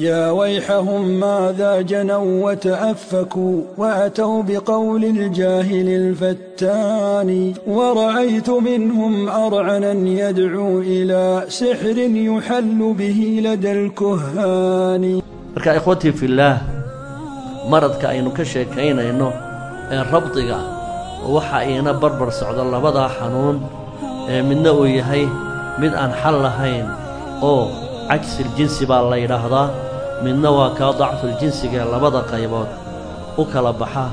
يا ويحهم ماذا جنوا وتأفكوا وأتوا بقول الجاهل الفتان ورأيت منهم أرعنا يدعو إلى سحر يحل به لدى الكهان marka ikhwatii fillaah maradka aynu ka sheekaynayno ee rabdiga waxa iina barbar socdo labadaa xanuun ee midna uu yahay mid aan xal lahayn oo cajsil jinsi baa la yidhaahdaa midna waa kaa dacful jinsigae labada qaybood u kala baxa.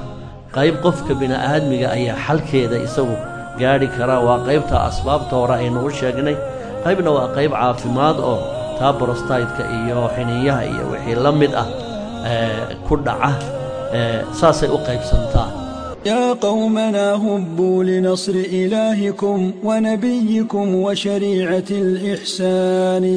Qayb qofka bini'aadmiga ayaa xalkeeda isagu gaadhi karaa waa qaybta asbaabta hore aynu u sheegnay. Qaybna waa qayb caafimaad oo taa borostaydka iyo xiniyaha iyo wixii la mid ah ku dhaca saasay u qaybsantaa. Yaa qowmanaa hubbuu linasri ilaahikum wanabiyikm washariicati alixsaani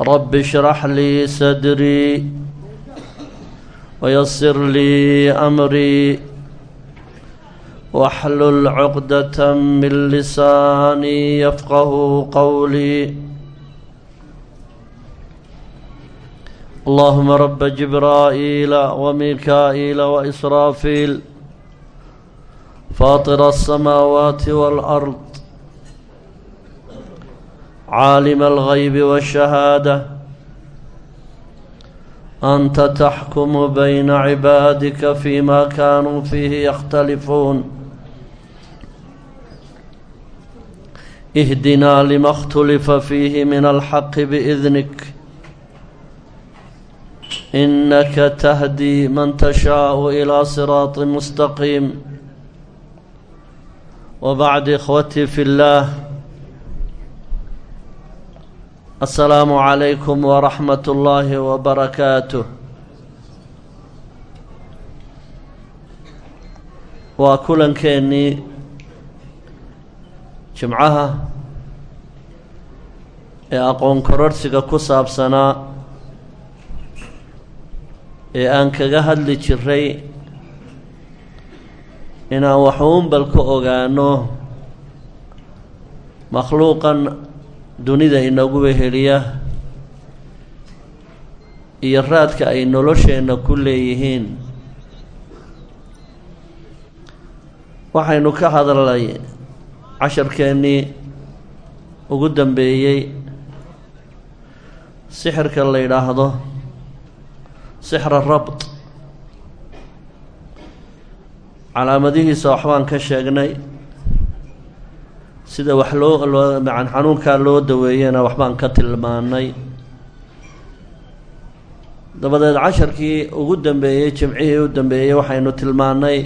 رب اشرح لي صدري ويسر لي أمري واحلل عقدة من لساني يفقه قولي اللهم رب جبرائيل وميكائيل وإسرافيل فاطر السماوات والأرض caalim algaybi waashahaada anta taxkumu bayna cibaadika fimaa kaanuu fiihi yakhtalifuun ihdinaa lima khtulifa fiihi min alxaqi biidnik inaka tahdii man tashaau ilaa siraati mustaqiim wabacd ikhwatii fi اllaah السلام عليكم ورحمة الله وبركاته وكلا كأني جمعها أقون كررسك كساب سنة ee aan kaga hadli jiray inaan waxuun bal ka ogaano makhluuqan dunida inagu weheliya iyo raadka ay nolosheenna ku leeyihiin. Waxaynu ka hadalnay casharkeennii ugu dambeeyey sixirka la yidhaahdo sixra rabt calaamadihiisa waxbaan ka sheegnay sida wax loo loo macan xanuunkaa loo daweeyena waxbaan ka tilmaanay. Dabadeed casharkii ugu dambeeyey jimcihii u dambeeyey waxaynu tilmaannay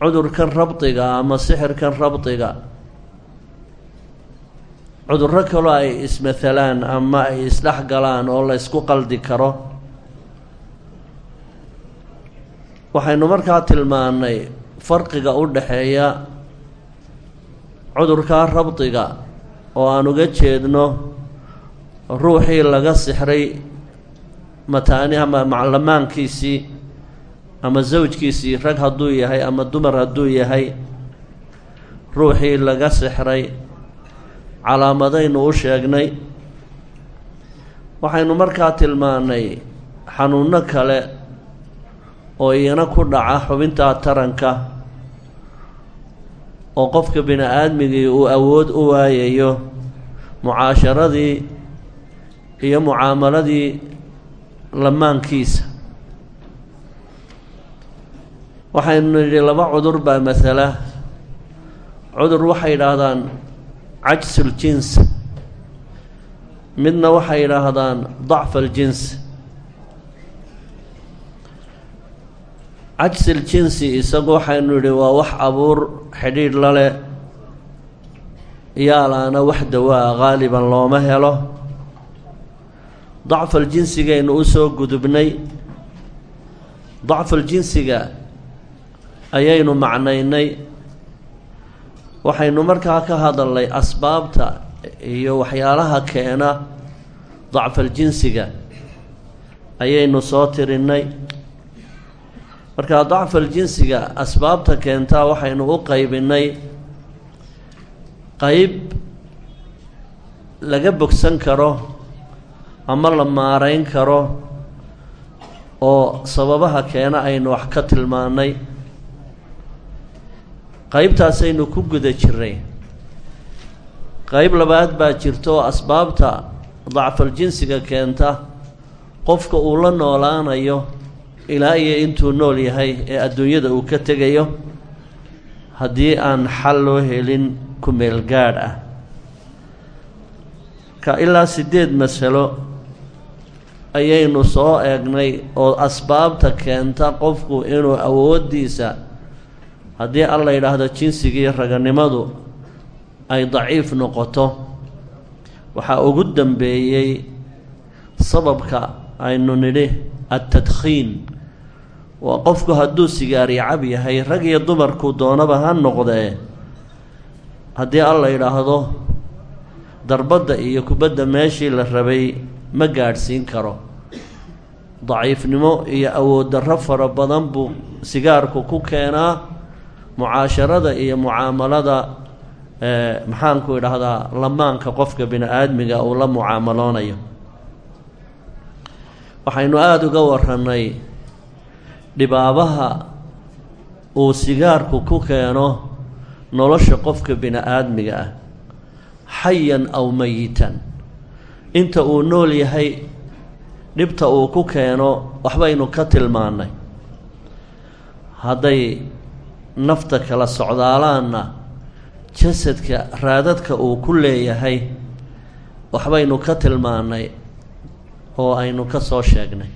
cudurkan rabdiga ama sixirkan rabdiga cudurro kaloo ay ismatalaan ama ay isdhex galaan oo la ysku qaldi karo. Waxaynu markaa tilmaannay farqiga u dhaxeeya cudurkaa rabdiga oo aan uga jeedno ruuxii laga sixray mataani ama maclamaankiisii ama sawjkiisii rag hadduu yahay ama dumar hadduu yahay ruuxii laga sixray calaamadaynu u sheegnay. Waxaynu markaa tilmaannay xanuunno kale oo iyana ku dhaca xubintaa taranka oo qofka bini aadmigii uu awood u waayayo mucaasharadii iyo mucaamaladii lamaankiisa waxaynu nidhi laba cudur baa masala. Cudur waxay yidhaahdaan cajsul jins. Midna waxay yidhaahdaan dacf aljins cajsil jinsi isagu waxaynu yidhi waa wax abuur xidhiidh la leh yaalaana wax dawaa qaaliban looma helo. Dacfal jinsigaynu u soo gudubnay. Dacfal jinsiga ayaynu macnaynay. Waxaynu markaa ka hadalnay asbaabta iyo waxyaalaha keena dacfal jinsiga ayaynu soo tirinay markaa dacfal jinsiga asbaabta keentaa waxaynu u qaybinay qeyb laga bogsan karo ama la maarayn karo oo sababaha keena aynu wax ka tilmaanay qeybtaasaynu ku guda jiray qeyb labaad baa jirta oo asbaabta dacfal jinsiga keenta. Qofka uu la noolaanayo ilaa iyo intuu nool yahay ee adduunyada uu ka tegayo haddii aan xal loo helin ku meel gaadh ah ka ilaa siddeed masalo ayaynu soo eegnay oo asbaabta keenta qofku inuu awooddiisa haddii alla yidhaahdo jinsigii raganimadu ay daciif noqoto waxaa ugu dambeeyey sababka aynu nidhi adtadkhiin waa qofku hadduu sigaari cab yahay rag iyo dumarku doonaba ha noqdee. Haddii alla yidhaahdo darbadda iyo kubadda meeshii la rabay ma gaadhsiin karo. Daciifnimo iyo awood darro fara badan buu sigaarku ku keenaa. Mucaasharada iyo mucaamalada maxaanku idhaahdaa lamaanka qofka bini aadmiga uu la mucaamaloonayo waxaynu aada uga warannay dhibaabaha uu sigaarku ku keeno nolosha qofka bini aadmiga ah xayan aw mayitan inta uu nool yahay dhibta uu ku keeno waxbaynu ka tilmaannay. Hadday nafta kala socdaalaanna jasadka raadadka uu ku leeyahay waxbaynu ka tilmaannay oo aynu ka soo sheegnay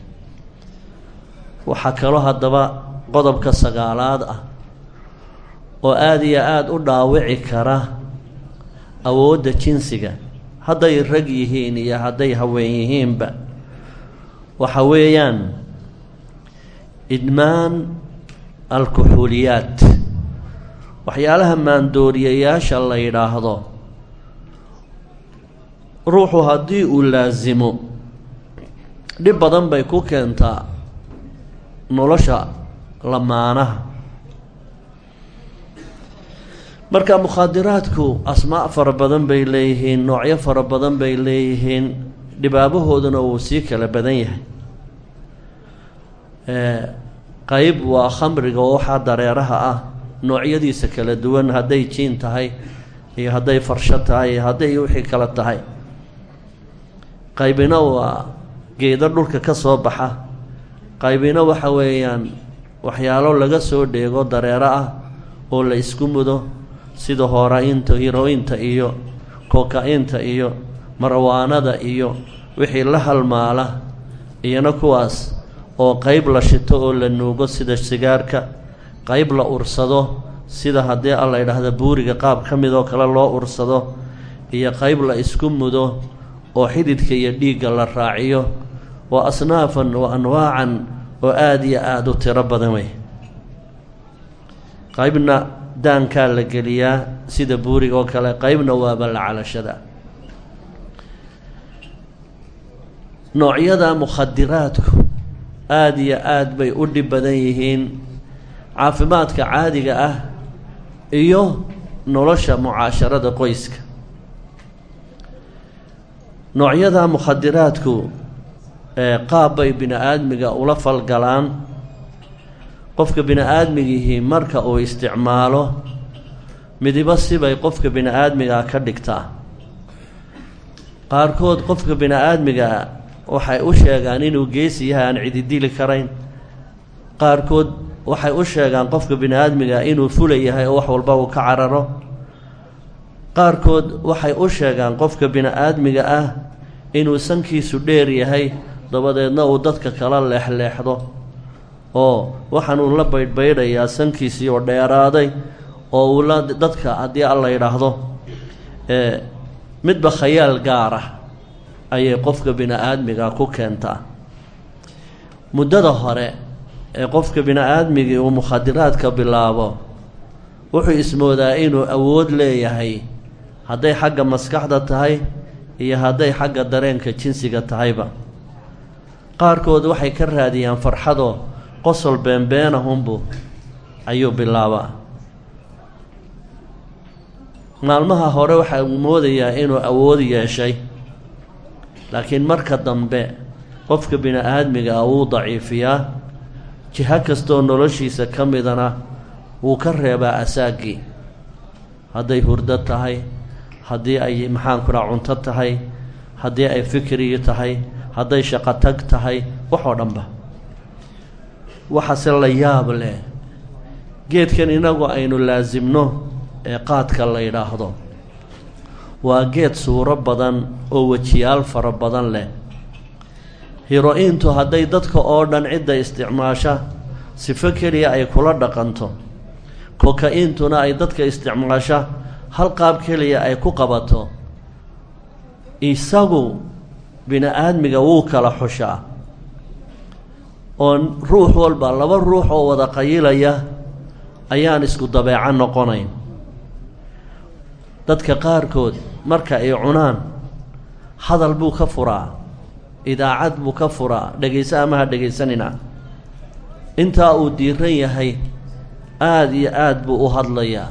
waxaa kaloo haddaba qodobka sagaalaad ah oo aada iyo aada u dhaawici kara awoodda jinsiga. Hadday rag yihiin iyo hadday haween yihiinba waxa weeyaan idmaan alkuxuuliyaat. Waxyaalaha maandooriyayaasha la yidhaahdo ruuxu haddii uu laasimo dhib badan bay ku keentaa nolosha lamaanaha. Marka mukhaadiraadku asmaa fara badan bay leeyihiin noocyo fara badan bay leeyihiin dhibaabahooduna wuu sii kala badan yahay. Qeyb waa khamriga oo waxaa dareeraha ah noocyadiisa kala duwan hadday jiin tahay iyo hadday farsho tahay iyo hadday wixii kala tahay. Qaybina waa geedo dhulka ka soo baxa qaybina waxa weeyaan waxyaalo laga soo dheego dareero ah oo la isku mudo sida hoorainta hirointa iyo koka-inta iyo marwaanada iyo wixii la halmaala iyana kuwaas oo qeyb la shito oo la nuugo sida sigaarka qeyb la ursado sida haddii alla yidhaahda buuriga qaab ka mid oo kale loo ursado iyo qeyb la isku mudo oo xididka iyo dhiigga la raaciyo. Waa asnaafan wa anwaacan oo aada iyo aada u tiro badan wey. Qeybna daankaa la geliyaa sida buuriga oo kale qeybna waaba la calashada. Noocyada mukhadiraadku aada iyo aada bay u dhib badan yihiin caafimaadka caadiga ah iyo nolosha mucaasharada qoyska. Noocyada mukhadiraadku qaab bay bini aadmiga ula falgalaan. Qofka bini aadmigihii marka uu isticmaalo midibo sibay qofka bini aadmigaa ka dhigtaa. Qaarkood qofka bini aadmigaa waxay u sheegaan inuu geesi yahay aan cididili karayn. Qaarkood waxay u sheegaan qofka bini aadmiga inuu fula yahay oo wax walba uu ka cararo. Qaarkood waxay u sheegaan qofka bini aadmiga ah inuu sankiisu dheer yahay dabadeedna uu dadka kala leexleexdo oo waxaanuu la baydhbaydhayaa sankiisii oo dheeraaday oo uu la dadka haddii alla yidhaahdo midba khayaal gaar ah ayay qofka bini aadmiga ku keentaa. Muddada hore ee qofka bini aadmigii uu mukhadiraadka bilaabo wuxuu ismoodaa inuu awood leeyahay hadday xagga maskaxda tahay iyo hadday xagga dareenka jinsiga tahayba qaarkood waxay ka raadiyaan farxadoo qosol beenbeenahunbu ayuu bilaabaa. Maalmaha hore waxaa moodayaa inuu awood yeeshay laakiin marka dambe qofka bini aadmiga ah wuu daciifiyaa. Jiho kastoo noloshiisa ka midana wuu ka reebaa asaaggii. Hadday hurdo tahay haddii ay maxaanku cunto tahay haddii ay fikriyi tahay hadday shaqo tag tahay waxoo dhanba. Waxaase la yaab leh. Geedkan inagu aynu laasimno ee qaadka la yidhaahdo. Waa geed suuro badan oo wejiyaal fara badan leh. Hiro-iintu hadday dadka oo dhan cidda isticmaasha sifo keliya ay kula dhaqanto. Koka-iintuna ay dadka isticmaasha hal qaab keliya ay ku qabato isagu bini aadmiga wuu kala xushaa. Oo ruux walba laba ruux oo wada qayilaya ayaan isku dabeeco noqonayn. Dadka qaarkood marka ay cunaan hadal buu ka furaa idaacad buu ka furaa dhegayso amaha dhegaysanina. Intaa uu diiran yahay aada iyo aada buu u hadlayaa.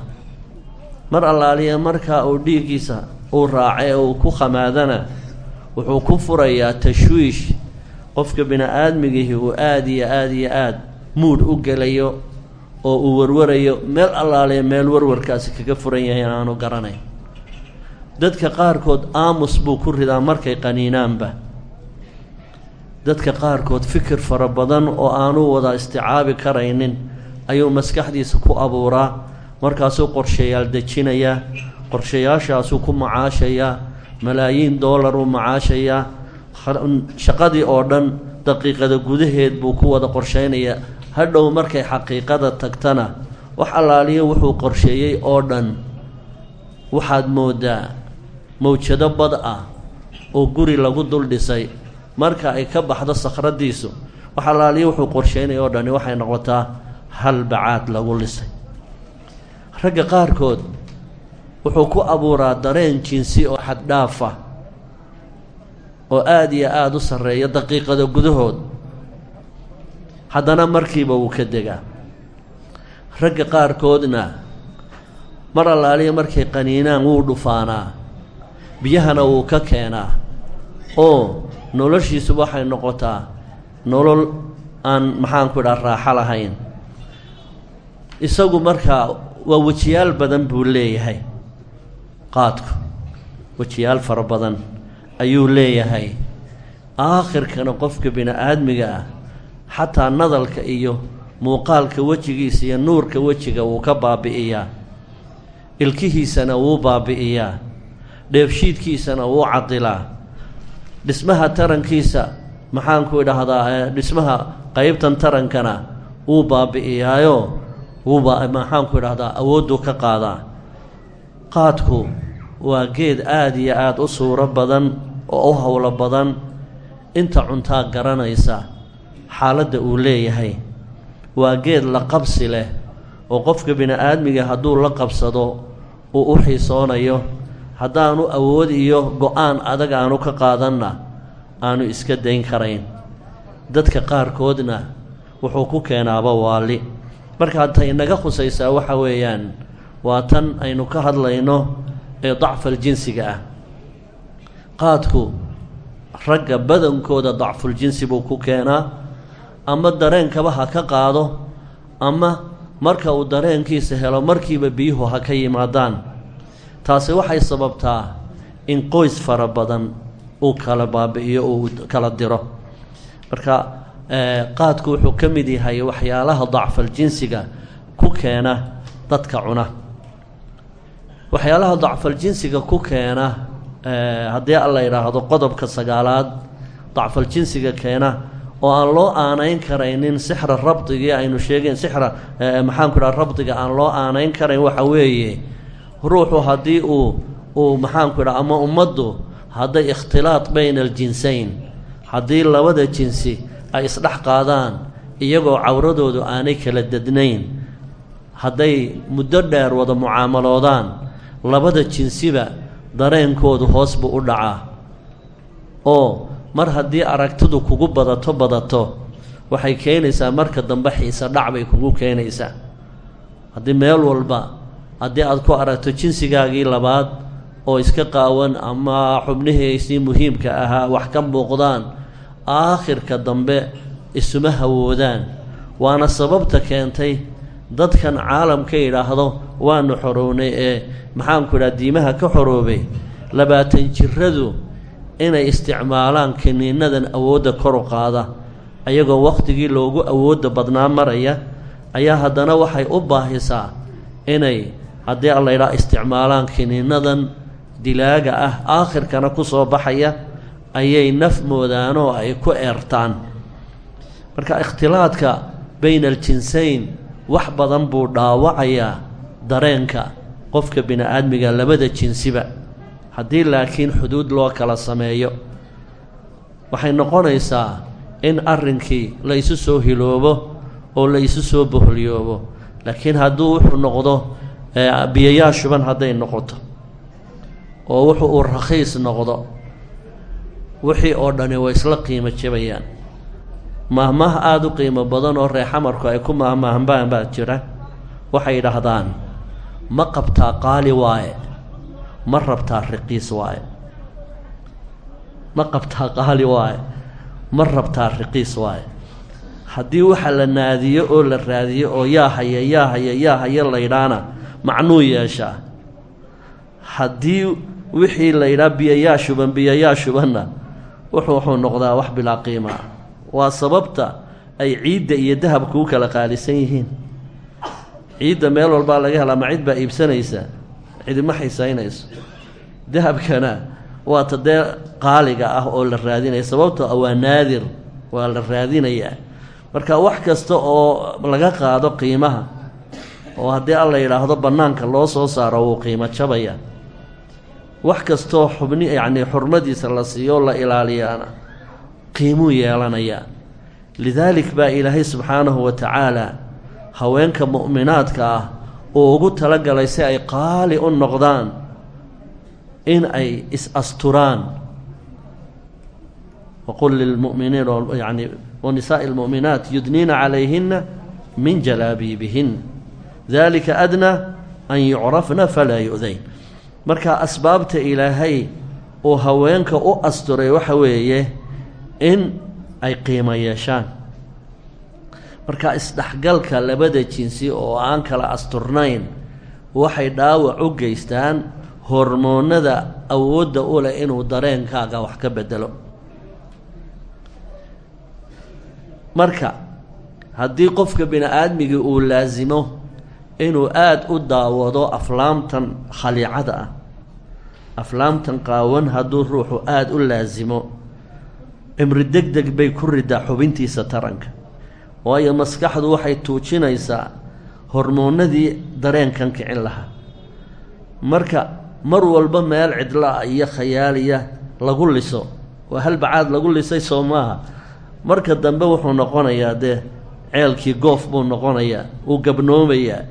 Mar allaaliya markaa uu dhiiggiisa uu raacay uu ku khamaadana wuxuu ku furayaa tashwiish. Qofka bini aadmigihii uu aada iyo aada iyo aada muudh u gelayo oo uu warwarayo meel allaaliya meel warwarkaasi kaga furan yahay aanu garanayn. Dadka qaarkood aamus buu ku ridaa markay qaniinaanba. Dadka qaarkood fikir fara badan oo aanu wada isticaabi karaynin ayuu maskaxdiisa ku abuuraa markaasuu qorshayaal dejinayaa qorshayaashaasuu ku macaashayaa malaayiin doolaruu macaashayaa shaqadii oo dhan daqiiqada gudaheed buu ku wada qorshaynayaa hadhow markay xaqiiqada tagtana wax allaaliya wuxuu qorsheeyey oo dhan. Waxaad moodaa mawjado bad ah oo guri lagu dul dhisay. Marka ay ka baxdo sakhradiisu wax allaaliya wuxuu qorsheynaya oo dhani waxay noqotaa hal bacaad lagu lisay ragga qaarkood wuxuu ku abuuraa dareen jinsi oo xaddhaaf ah oo aada iyo aada u sarreeya daqiiqada gudahood. Haddana markiiba wuu ka degaa. Ragga qaarkoodna mar allaaliya markay qaniinaan wuu dhufaanaa biyahana wuu ka keenaa. Oo noloshiisu waxay noqotaa nolol aan maxaanku idhaha raaxo lahayn. Isagu markaa waa wejiyaal badan buu leeyahay qaadku wejiyaal fara badan ayuu leeyahay. Aakhirkana qofka bini aadmiga ah xataa nadalka iyo muuqaalka wejigiisa iyo nuurka wejiga wuu ka baabi'iyaa. Ilkihiisana wuu baabi'iyaa. Dheefshiidkiisana wuu cadilaa dhismaha tarankiisa maxaanku idhaahdaa dhismaha qeybtan tarankana wuu baabi'iyaayo. Wuuba maxaanku idhahdaa awoodduu ka qaadaa qaadku waa geed aada iyo aada u suuro badan oo u howlo badan. Inta cuntaa garanaysa xaaladda uu leeyahay. Waa geed la qabsi leh oo qofka bini aadmiga hadduu la qabsado uu u xiisoonayo. Haddaanu awood iyo go'aan adag aanu ka qaadanna aanu iska dayn karayn. Dadka qaarkoodna wuxuu ku keenaaba waali markaa ta inaga khusaysaa waxa weeyaan waa tan aynu ka hadlayno ee dacfal jinsiga ah. Qaadku ragga badankooda dacful jinsi buu ku keenaa ama dareenkaba ha ka qaado ama marka uu dareenkiisa helo markiiba biyuhu ha ka yimaadaan. Taasi waxay sababtaa in qoys fara badan uu kala baabi'iyo uu kala diro. Marka qaadku wuxuu ka mid yahay waxyaalaha dacfal jinsiga ku keena dadka cuna waxyaalaha dacfal jinsiga ku keena haddii alla yidhaahdo qodobka sagaalaad dacfal jinsiga keena oo aan loo aanayn karaynin sixra rabdigii aynu sheegeen sixra maxaanku idhaha rabdiga aan loo aanayn karayn waxa weeye ruuxu haddii uu uu maxaanku idhaha ama ummaddu hadday ikhtilaad bayna aljinsayn haddii labada jinsi ay isdhex qaadaan iyagoo cawradoodu aanay kala dadnayn hadday muddo dheer wada mucaamaloodaan labada jinsiba dareenkoodu hoos buu u dhacaa. Oo mar haddii aragtidu kugu badato badato waxay keenaysaa marka dambe xiise dhac bay kugu keenaysaa. Haddii meel walba haddii aad ku aragto jinsigaagii labaad oo iska qaawan ama xubnihiisii muhiimka ahaa wax ka muuqdaan aakhirka dambe isuma hawoodaan. Waana sababta keentay dadkan caalamka yidhaahdo waanu xorownay ee maxaanku idhaha diimaha ka xoroobay. Labaatan jiradu inay isticmaalaan kiniinadan awoodda kor u qaada. Ayagoo wakhtigii loogu awoodda badnaa maraya ayaa haddana waxay u baahisaa inay haddii alla yidhaha isticmaalaan kiniinadan dilaaga ah aakhirkana ku soo baxaya ayay naf moodaan oo ay ku eertaan. Marka ikhtilaadka bayna aljinsayn wax badan buu dhaawacayaa dareenka qofka bini aadmiga labada jinsiba. Haddii laakiin xuduud loo kala sameeyo waxay noqonaysaa in arrinkii la isu soo hiloobo oo la isu soo boholyoobo. Laakiin hadduu wuxuu noqdo biyayaa shuban hadday noqoto oo wuxu uu rakhiis noqdo wixii oo dhani way isla qiimo jabayaan mahmah aada u qiimo badan oo reexamarku ay ku mahmahbaan baa jira. Waxay yidhaahdaan ma qabtaa qaali waaye ma rabtaa riqiis waaye. Ma qabtaa qaali waaye ma rabtaa riqiis waaye. Haddii waxa la naadiyo oo la raadiyo oo yaa haya yaa haya yaa haya laydhaana macnuu yeeshaa. Haddii wixii la yidhaha biyayaa shuban biyayaa shubanna wuxuu wuxuu noqdaa wax bilaa qiima ah waa sababta ay ciidda iyo dahabka u kala qaalisan yihiin. Ciidda meel walbaa laga helaa ma cid baa iibsanaysa cidima xisaynayso dahabkana waa ta dee qaaliga ah oo la raadinaya. Sababto a waa naadir waa la raadinayaa marka wax kasta oo laga qaado qiimaha oo haddii alla yidhaahdo bannaanka loo soo saaro wuu qiimo jabaya. Wax kastoo xubni yacnii xurmadiisa la siiyo la ilaaliyaana qiimuu yeelanayaa lidaalik baa ilaahay subxaanahu wa tacaala haweenka mu'minaadka ah uu ugu talagalay si ay qaali u noqdaan in ay is-asturaan waqul lilmu'miniin yani wanisaa'i almu'minaat yudniina calayhina min jalaabiibihin. Dalika adnaa an yucrafna falaa yu'dayn. Marka asbaabta ilaahay uu haweenka u asturay waxa weeye in ay qiimo yeeshaan. Marka isdhexgalka labada jinsi oo aan kala asturnayn waxay dhaawac u geystaan hormoonnada awoodda u leh inuu dareenkaaga wax ka bedelo marka haddii qofka bini aadmigii uu laasimo inuu aada u daawado aflaamtan khaliicada ah aflaamtan qaawan hadduu ruuxu aada u laasimo cimri deg deg bay ku ridaa xubintiisa taranka. Waayo maskaxdu waxay tuujinaysaa hormoonnadii dareenkan kicin lahaa. Marka mar walba meel cidla iyo khayaaliya lagu liso waa halbacaad lagu lisay soo maaha. Marka dambe wuxuu noqonayaa dee ceelkii goof buu noqonayaa uu gabnoomayaa.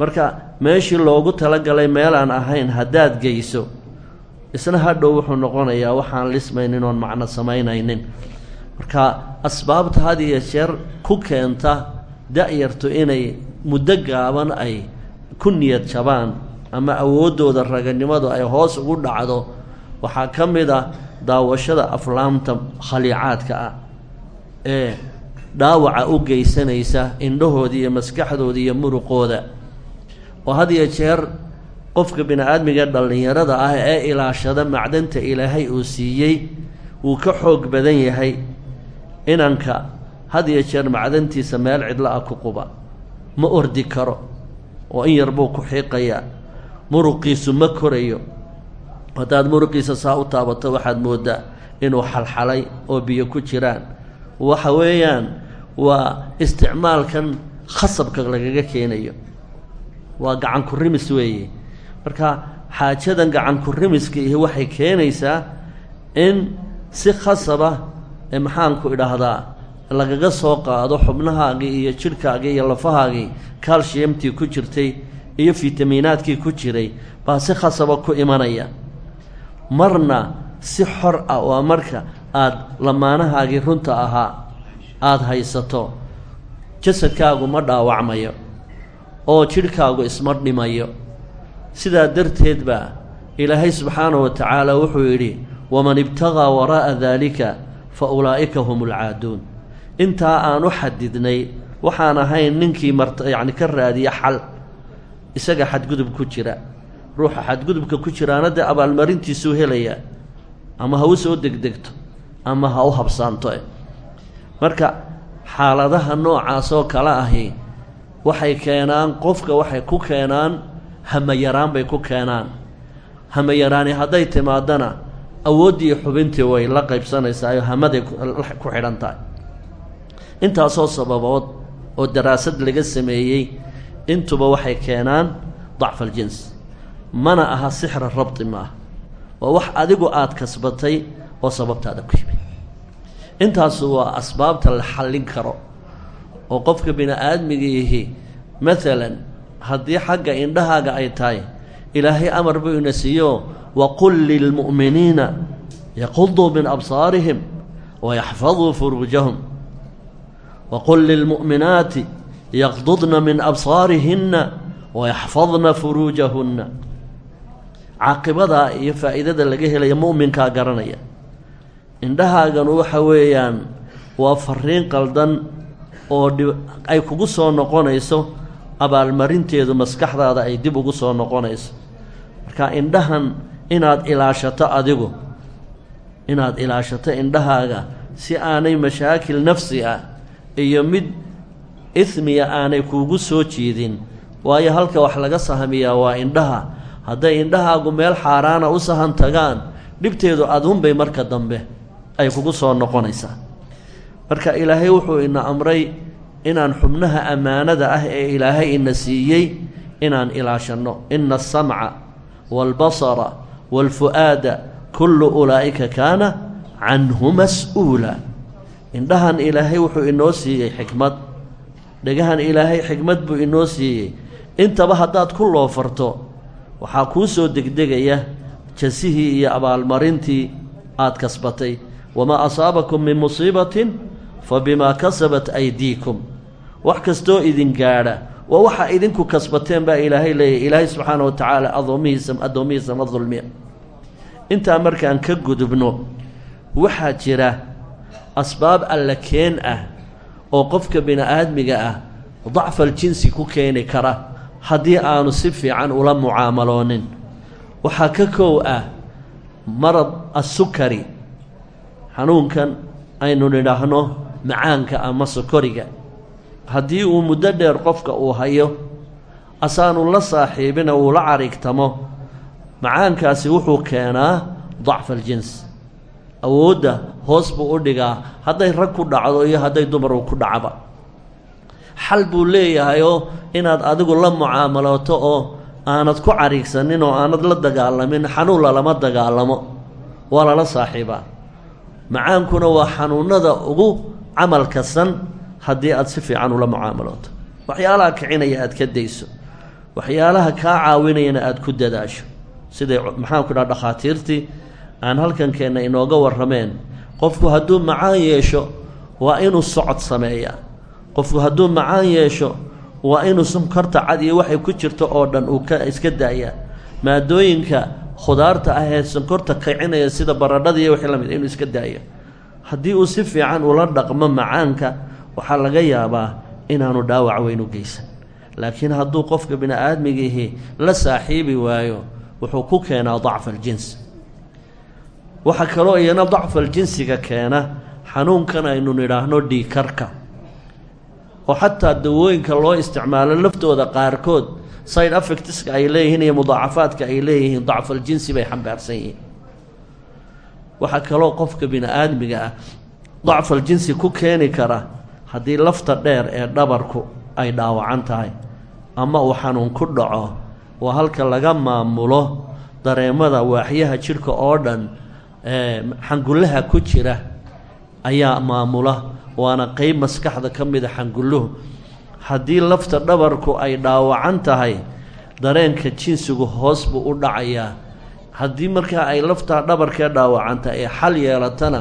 Marka meeshii loogu talagalay meelaan ahayn haddaad geyso isna hadhow wuxuu noqonayaa waxaan lismaynin oon macno samaynaynin. Marka asbaabta had iyo jeer ku keenta da-yartu inay muddo gaaban ay ku niyad jabaan ama awooddooda raganimadu ay hoos ugu dhacdo waxaa ka mid ah daawashada aflaamta khaliicaadka ah ee dhaawaca u geysanaysa indhahooda iyo maskaxdooda iyo muruqooda. Oo had iyo jeer qofka bini aadmiga dhallinyarada ah ee ilaashada macdanta ilaahay uu siiyey wuu ka xoog badan yahay inanka had iyo jeer macdantiisa meel cidlo ah ku quba. Ma ordi karo oo in yar buu ku xiiqayaa muruqiisu ma korayo. Haddaad muruqiisa saa u taabato waxaad mooddaa inuu xalxalay oo biyo ku jiraan. Waxa weeyaan waa isticmaalkan khasabka lagaga keenayo. Waa gacan ku rimis weeye marka xaajadan gacanku rimiska iyo waxay keenaysaa in si khasaba ee maxaanku idhaahdaa lagaga soo qaado xubnahaagii iyo jidhkaagii iyo lafahaagii calciumtii ku jirtay iyo fitamiinaadkii ku jiray baa si khasaba ku imanaya. Marna si xor ah waa marka aada lamaanahaagii runta ahaa aada haysato. Jasadkaagu ma dhaawacmayo oo jidhkaagu isma dhimayo sidaa darteed baa ilaahay subxaanahu wa tacaala wuxuu yidhi waman ibtagaa waraa'a daalika fa ulaa'ika hum ulcaaduun intaa aan u xadidnay waxaan ahayn ninkii mart yacni ka raadiya xal isaga xadgudub ku jira. Ruuxa xadgudubka ku jiraana dee abaalmarintiisuu helayaa ama ha u soo degdegto ama ha u habsaanto eh. Marka xaaladaha noocaas oo kale ahi waxay keenaan qofka waxay ku keenaan hamayaraan bay ku keenaan. Hamayaraani hadday timaadana awooddii xubintii way la qaybsanaysaa oo hamaday ku xidhan tahay. Intaasoo sababood oo daraasad laga sameeyey intuba waxay keenaan dacfa aljins mana aha sixra rabti ma ah. Waa wax adigu aada kasbatay oo sababtaada ku yimi intaasu waa asbaabta la xallin karo. Oo qofka bini aadmigiihi maalan haddii xagga indhahaaga ay tahay ilaahay amar buu ina siiyo waqul lilmu'miniina yaquduu min absaarihim wayaxfaduu furuujahum. Waqul lilmu'minaati yaqdudna min absaarihinna wayaxfadna furuujahunna. Caaqibadaa iyo faa'iidada laga helaya mu'minkaa garanaya. Indhahaaganu waxa weeyaan waa fariin qaldan oo ay kugu soo noqonayso abaalmarinteedu maskaxdaada ay dib ugu soo noqonayso. Marka indhahan inaad ilaashato adigu inaad ilaashato indhahaaga si aanay mashaakil nafsi ah iyo mid ismiya aanay kuugu soo jiidin. Waayo halka wax laga sahmiyaa waa indhaha. Hadday indhahaagu meel xaaraana u sahan tagaan dhibteedu adunbay marka dambe ay kugu soo noqonaysaa. Marka ilaahay wuxuu ina amray inaan xubnaha ammaanada ah ee ilaahay ina siiyey inaan ilaashanno. Ina asamca waalbasara waalfu'aada kullu ulaa'ika kaana canhu mas'uula. Indhahan ilaahay wuxuu inoo siiyey xikmad. Dhegahan ilaahay xikmad buu inoo siiyey. Intaba haddaad ku loofarto waxaa kuu soo degdegaya jasihii iyo abaalmarintii aada kasbatay. Wamaa asaabakum min musiibatin fa bimaa kasabat aydiikum wax kastoo idin gaadha waa waxaa idinku kasbateen baa ilaahay leeyahy ilaahay subxaana wa tacaala addoomihiisa addoomihiisa ma dulmiya intaa markaan ka gudubno waxaa jira asbaab alla keen ah oo qofka bini aadmiga ah dacfal jinsi ku keeni kara haddii aanu si fiican ula mucaamaloonin waxaa ka kow ah marad assukari. Xanuunkan aynu nidhaahno macaanka ama sokoriga haddii uu muddo dheer qofka uu hayo asaanu la saaxiibina uu la carigtamo macaankaasi wuxuu keenaa dacfa aljins. Awoodda hoos buu u dhigaa hadday rag ku dhacdo iyo hadday dumaru ku dhacba xal buu leeyahayoo inaad adigu la mucaamalooto oo aanad ku carigsanin oo aanad la dagaalamin xanuun lalama dagaalamo. Waa lala saaxiibaa. Macaankuna waa xanuunada ugu camalka san haddii aad si fiican ula mucaamalooto waxyaalaha kicinaya aad ka dayso. Waxyaalaha kaa caawinayana aada ku dadaasho. Siday maxaanku dhaha dhakhaatiirtii? Aan halkankeenna inooga warrameen qofku hadduu macaan yeesho waa inuu socod sameeyaa. Qofku hadduu macaan yeesho waa inuu sonkorta cad iyo waxay ku jirto oo dhan uu ka iska daayaa. Maadooyinka khudaarta ah ee sonkorta kicinaya sida baradhada iyo wixii la mid inuu iska daayo. Haddii uu si fiican ula dhaqmo macaanka waxaa laga yaabaa inaanu dhaawac weyn geysan. Laakiin hadduu qofka bini aadmigiihi la saaxiibi waayo wuxuu ku keenaa dacfa aljins. Waxaa kaloo iyana dacfal jinsiga keena xanuunkan aynu nidhaahno dhiikarka oo xataa dawooyinka loo isticmaalo laftooda qaarkood side affectiska ay leeyihiin iyo mudaacafaadka ay leeyihiin dacfal jinsi bay xambaarsan yihiin. Waxaa kaloo qofka bini aadmiga ah dacfal jinsi ku keeni kara haddii lafta dheer ee dhabarku ay dhaawacan tahay ama uu xanuun ku dhaco waa halka laga maamulo dareemada waaxyaha jidhka oo dhan xangullaha ku jira ayaa maamula. Waana qeyb maskaxda ka mida xangulluhu. Haddii lafta dhabarku ay dhaawacan tahay dareenka jinsigu hoos buu u dhacayaa. Haddii markaa ay laftaa dhabarkee dhaawacanta ee xal yeelatana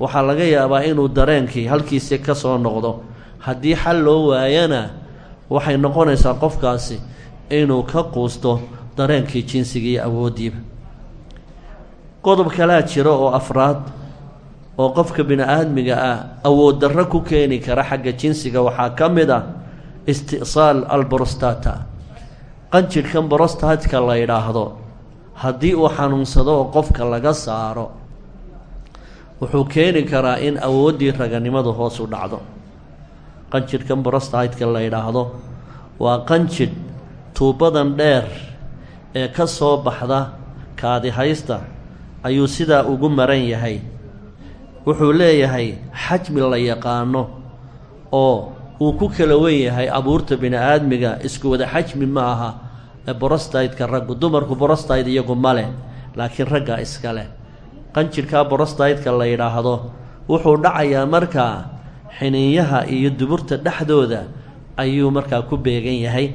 waxaa laga yaabaa inuu dareenkii halkiisii ka soo noqdo. Haddii xal loo waayana waxay noqonaysaa qofkaasi inuu ka quusto dareenkii jinsiga iyo awooddiiba. Qodob kalaa jira oo afraad oo qofka bini-aadmiga ah awood darro ku keeni kara xagga jinsiga waxaa ka mid ah isti'saal alborostata. Qanjidhkan borostatka la yidhaahdo haddii uu xanuunsado oo qofka laga saaro wuxuu keeni karaa in awooddii raganimadu hoos u dhacdo. Qanjidhkan borostatka la yidhaahdo waa qanjidh tuubadan dheer ee ka soo baxda kaadihaysta ayuu sidaa ugu maran yahay. Wuxuu leeyahay xajmi la yaqaano oo uu ku kala wen yahay abuurta bini-aadmiga isku wada xajmi ma aha borostaytka raggu. Dumarku borostayd iyagu ma leh laakiin raggaa iska leh qanjidhkaa borostaydka la yidhaahdo wuxuu dhacayaa markaa xiniinyaha iyo duburta dhexdooda ayuu markaa ku beegan yahay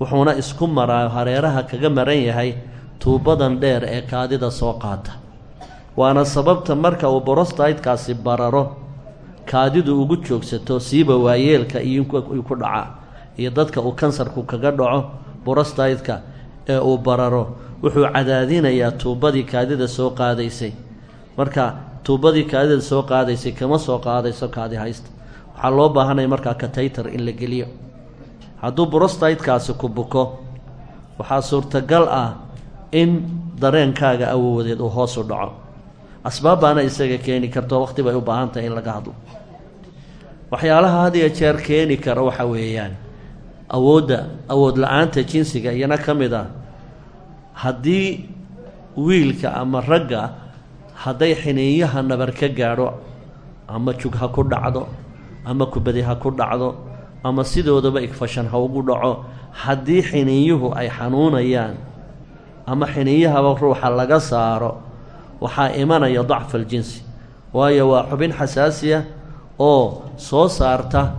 wuxuuna isku maraa hareeraha kaga maran yahay tuubadan dheer ee kaadida soo qaata. Waana sababta marka uu borostaydkaasi bararo kaadidu ugu joogsato siiba waayeelka iyo ku dhaca iyo dadka uu kansarku kaga dhaco borostaydka ee uu bararo wuxuu cadaadinayaa tuubadii kaadida soo qaadaysay marka tuubadii kaadida soo qaadaysay kama soo qaadayso kaadi haysta. Waxaa loo baahanaya markaa kataytar in la geliyo. Hadduu borostaydkaasi ku buko waxaa suurtagal ah in dareenkaaga awoodeed uu hoos u dhaco. Asbaab baana isaga keeni karto waqti bay u baahan tahay in laga hadlo. Waxyaalaha had iyo jeer keeni kara waxa weeyaan. Awoodda awood la'aanta jinsiga iyana ka mid ah. Haddii wiilka ama ragga hadday xiniinyaha nabar ka gaadho ama jug ha ku dhacdo ama kubadi ha ku dhacdo ama sidoodaba igfashan ha ugu dhaco haddii xiniinyuhu ay xanuunayaan ama xiniinyahaba ruuxa laga saaro waxaa imanaya dacfa aljinsi. Waayo waa xubin xasaasiya oo soo saarta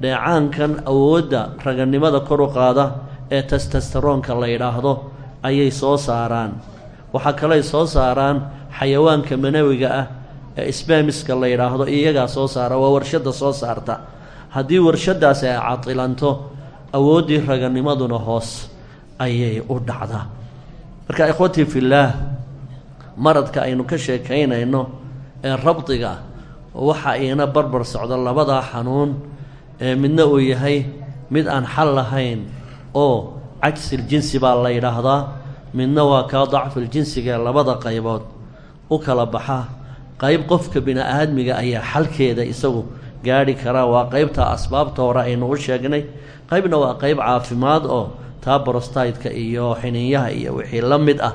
dheecaankan awoodda raganimada kor u qaada ee testesteroonka la yidhaahdo ayay soo saaraan. Waxaa kaley soo saaraan xayawaanka manawiga ah ee isbaamiska la yidhaahdo iyagaa soo saara waa warshadda soo saarta. Haddii warshaddaasi ay cadilanto awooddii raganimaduna hoos ayay u dhacdaa marka ikhwatii fillaah maradka aynu ka sheekaynayno ee rabdiga waxa iina barbar socdo labadaa xanuun ee midna uu yahay mid aan xal lahayn oo cajsil jinsi baa la yidhaahdaa midna waa kaa dacfil jinsiga ee labada qaybood u kala baxa. Qayb qofka bini-aadmiga ayaa xalkeeda isagu gaadhi karaa. Waa qeybta asbaabta hore aynu u sheegnay. Qaybna waa qeyb caafimaad oo taa borostaydka iyo xiniinyaha iyo wixii la mid ah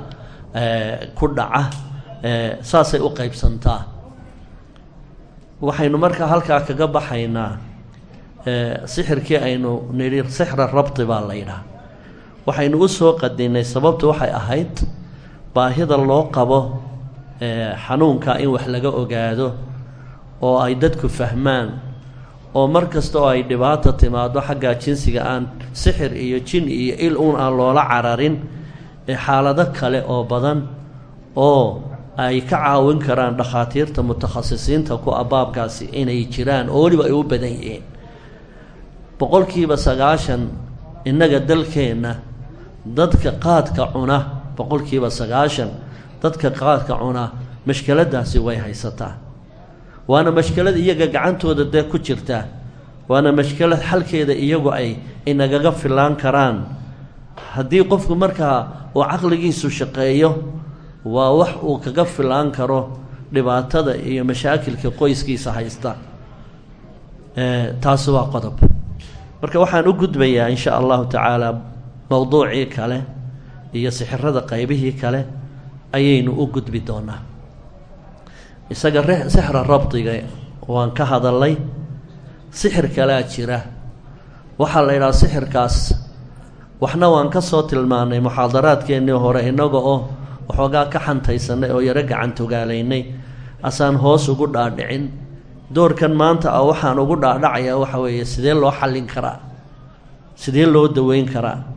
ku dhaca saasay u qeybsantaa waxaynu markaa halkaa kaga baxaynaa sixirkii aynu nidhi sixra rabti baa la yidhaha. Waxaynu u soo qadinay sababtu waxay ahayd baahida loo qabo xanuunka in wax laga ogaado oo ay dadku fahmaan oo mar kasta oo ay dhibaata timaado xaggaa jinsiga aan sixir iyo jin iyo il uun aan loola cararin xaalado kale oo badan oo ay ka caawin karaan dhakhaatiirta mutakhasisiinta ku abaabkaasi inay jiraan oo weliba ay u badan yihiin. Boqolkiiba sagaashan innaga dalkeenna dadka qaadka cuna boqolkiiba sagaashan dadka qaadka cuna mashkeladaasi way haysataa. Waana mashkelad iyaga gacantooda dee ku jirta. Waana mashkelad xalkeeda iyagu ay inagaga filaan karaan. Haddii qofku markaa uu caqligiisu shaqeeyo waa wax uu kaga filaan karo dhibaatada iyo mashaakilka qoyskiisa haysta. Taasi waa qodob. Marka waxaan u gudbayaa in sha allahu tacaala mowduucii kale iyo sixirada qaybihii kale ayaynu u gudbi doonaa. Isaga sixra rabdiga waan ka hadalay sixir kalea jira. Waxaa la yidhaha sixirkaas waxna waan ka soo tilmaanay muxaadaraadkeennii hore innaga oo waxoogaa ka xantaysanay oo yaro gacantogaalaynay asaan hoos ugu dhaadhicin. Doorkan maanta ah waxaan ugu dhaadhacayaa waxa weeye sidee loo xallin karaa? Sidee loo daweyn karaa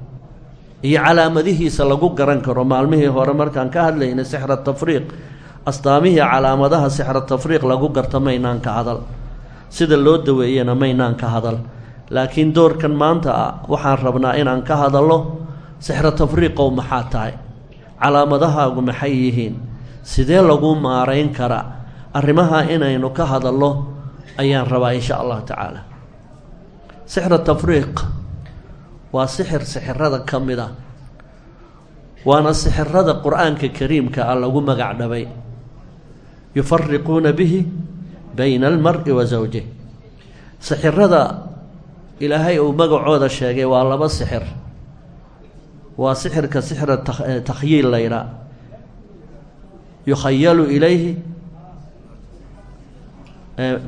iyo calaamadihiisa lagu garan karo. Maalmihii hore markaan ka hadlaynay sixra tafriiq astaamihii calaamadaha sixra tafriiq lagu garto maynaan ka hadal. Sida loo daweeyana maynaan ka hadal. Laakiin doorkan maanta ah waxaan rabnaa inaan ka hadallo sixra tafriiqow maxaa tahay? Calaamadahaagu maxay yihiin? Sidee lagu maarayn karaa? Arrimaha inaynu ka hadallo ayaan rabaa insha allahu tacaala. Sixra tafriiq waa sixir sixirada ka mid a waana sixirada qur'aanka kariimka ah lagu magac dhabay. Yufariquuna bihi bayna almari wa zawjih sixirada ilaahay uu magacooda sheegay waa laba sixir. Waa sixirka sixra takhyiil laydhaa yukhayalu ilayhi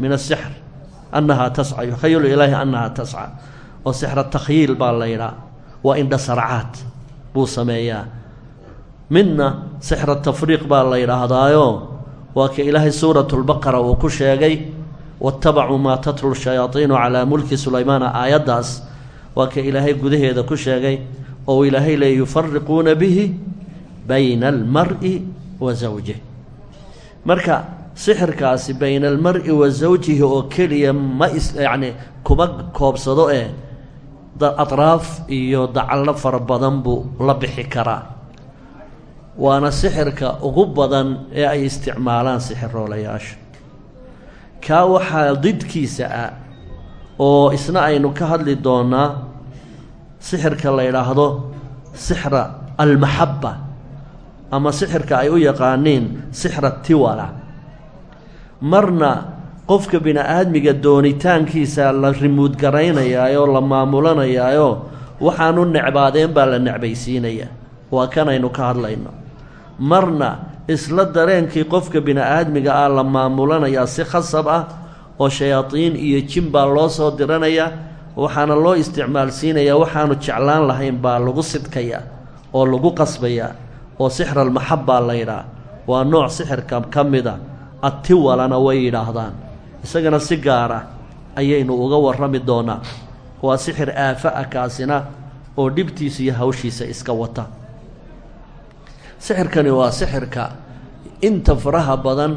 min asixr annahaa tasca. Yukhayalu ilayhi annahaa tasca oo sixra takhyiil baa laydhaa waa indha sarcaad buu sameeyaa. Midna sixra tafriiq baa la yidhaahdaayo waa ka ilaahay suuratu lbaqara uu ku sheegay watabacuu maa tatlu shayaadiinu calaa mulki sulaymaana aayaddaas waa ka ilaahay gudaheeda ku sheegay oo ilaahay leey yufariquuna bihi bayna almari wa zawjih marka sixirkaasi bayna almari wa zawjihi oo keliya ma is yacni kuma koobsado ee atraaf iyo dacallo fara badan buu la bixi karaa. Waana sixirka ugu badan ee ay isticmaalaan sixiroolayaasha kaa waxaa didkiisa ah oo isna aynu ka hadli doonaa sixirka la yidhaahdo sixra almaxabba ama sixirka ay u yaqaaniin sixra tiwala. Marna qofka bini aadmiga doonitaankiisa la rimuud garaynayaayoo la maamulanayaayo waxaanu necbaadeen baa la necbaysiinaya. Waa kanaynu ka hadlayno. Marna isla dareenkii qofka bini aadmiga ah la maamulanayaa si khasab ah oo shayaadiin iyo jin baa loo soo diranayaa waxaana loo isticmaalsiinayaa waxaanu jeclaan lahayn baa lagu sidkayaa oo lagu qasbayaa oo sixra almaxabbaa la yidhaah waa nooc sixirka ka mid a atiwalana way yidhaahdaan isagana si gaar ah ayaynu uga warrami doonaa. Waa sixir aafa ah kaasina oo dhibtiisa iyo hawshiisa iska wata. Sixirkani waa sixirka. Inta faraha badan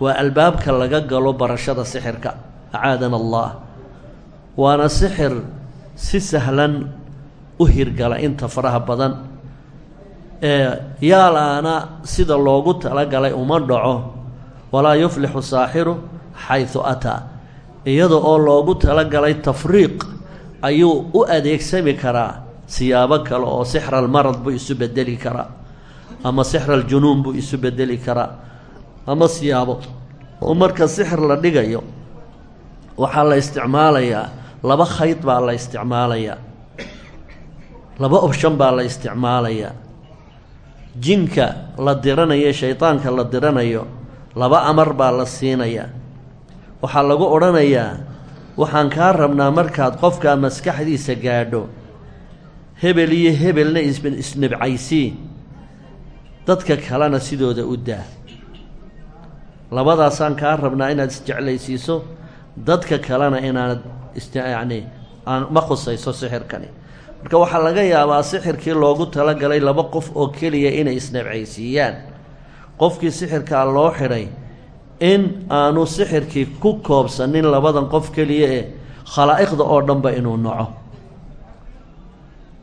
waa albaabka laga galo barashada sixirka. Acaadana allah. Waana sixir si sahlan u hirgala inta faraha badan. Ee yaalaana sida loogu talagalay uma dhaco. Walaa yuflixu saaxiru xaysu ataa iyada oo loogu talagalay tafriiq ayuu u adeegsami karaa siyaabo kale oo sixra almarad buu isu bedeli karaa ama sixra aljunuun buu isu bedeli karaa ama siyaabo. Oo marka sixir la dhigayo waxaa la isticmaalayaa laba khayd baa la isticmaalayaa laba option baa la isticmaalayaa. Jinka la diranayo shaydaanka la diranayo laba amar baa la siinayaa waxaa lagu odhanayaa waxaan kaa rabnaa markaad qofkaa maskaxdiisa gaadho. Hebel iyo hebelna isnibcaysii dadka kalena sidooda u daa. Labadaasaan kaa rabnaa inaad isjeclaysiiso dadka kalena inaanad yacni aan ma khusayso sixirkani. Marka waxaa laga yaabaa sixirkii loogu talagalay laba qof oo keliya inay isnabcaysiiyaan qofkii sixirkaa loo xidhay in aanu sixirkii ku koobsanin labadan qof keliya ee khalaa'iqda oo dhanba inuu naco.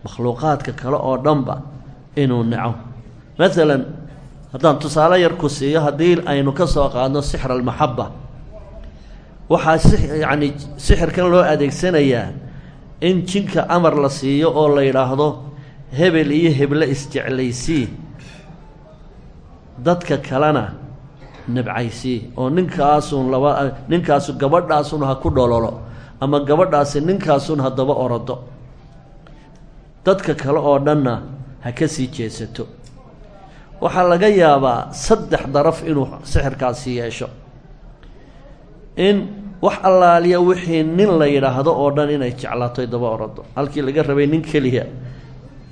Makhluuqaadka kale oo dhanba inuu naco. Maalan haddaan tusaale yar ku siiyo haddii aynu ka soo qaadno sixra almaxabba waxaa si yacni sixirkan loo adeegsanayaa in jinka amar la siiyo oo la yidhaahdo hebel iyo heble isjeclaysii dadka kalena nabcaysii oo ninkaasun laba ninkaasu gabadhaasun ha ku dhololo ama gabadhaasi ninkaasun haddaba orodo. Dadka kale oo dhanna ha ka sii jeesato. Waxaa laga yaabaa saddex daraf inuu sixirkaasi yeesho. In wax allaaliya wixii nin la yidhaahdo oo dhan inay jeclaato daba orado halkii laga rabay nin keliya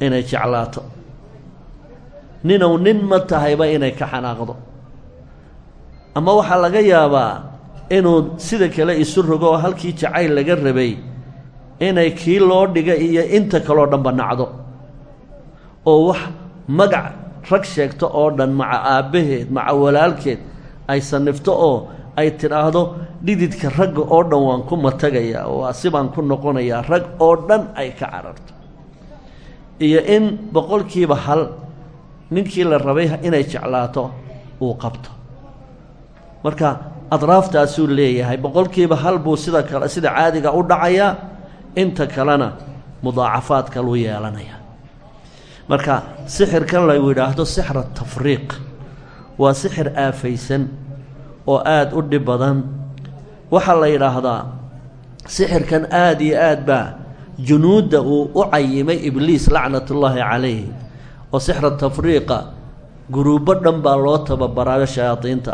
inay jeclaato. Ninow nin ma tahayba inay ka xanaaqdo ama waxaa laga yaabaa inuu sida kale isu rogo oo halkii jacayl laga rabay inay kii loo dhiga iyo inta kaleo dhanba nacdo oo wax magac rag sheegto oo dhan maca aabbaheed maca walaalkeed ay sanifto oo ay tidhaahdo dhididka ragga oo dhan waan ku matagayaa waa sibaan ku noqonayaa rag oo dhan ay ka cararto. Iyo in boqolkiiba hal ninkii la rabay inay jeclaato uu qabto marka adraaftaasuu leeyahay. Boqolkiiba hal buu sida kale sida caadiga u dhacayaa inta kalena mudaacafaad kaluu yeelanaya. Marka sixirkan la yidhaahdo sixra tafriiq. Waa sixir aafaysan oo aada u dhib badan. Waxaa la yidhaahdaa sixirkan aada iyo aad baa junuudda uu u cayimay ibliis lacnatullaahi calayh oo sixra tafriiqa guruubbo dhan baa loo tababaraayo shayaadiinta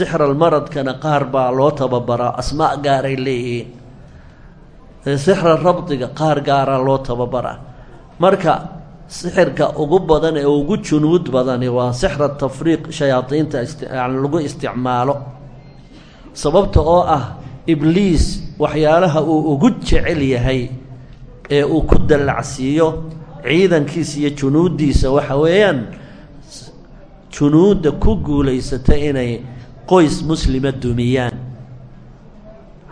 sixral maradkana qaar baa loo tababaraa asmaa gaaray leeyihiin. Sixra rabdiga qaar gaaraa loo tababaraa. Marka sixirka ugu badan ee ugu junuud badani waa sixra tafriiq shayaadiinta yani lagu isticmaalo. Sababta oo ah ibliis waxyaalaha uu ugu jecel yahay ee uu ku dallacsiiyo ciidankiisa iyo junuuddiisa waxa weeyaan junuudda ku guulaysata inay qoys muslima dumiyaan.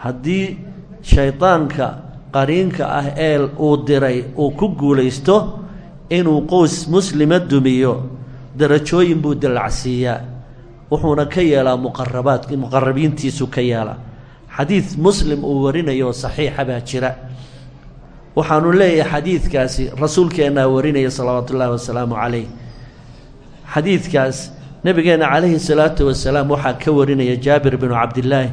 Haddii shaydaanka qariinka ah ee uu diray uu ku guulaysto inuu qoys muslima dumiyo darajooyin buu dallacsiiyaa wuxuuna ka yeelaa muqarabaad muqarabiintiisu ka yeelaa xadiid muslim uu warinayo saxiixa baa jira. Waxaanu leeyahay xadiidkaasi rasuulkeennaa warinaya salawaatu ullaahi wasalaamu calayh. Xadiidkaas nebigeenna calayhi salaatu wasalaam waxaa ka warinaya jaabir binu cabdillaahi.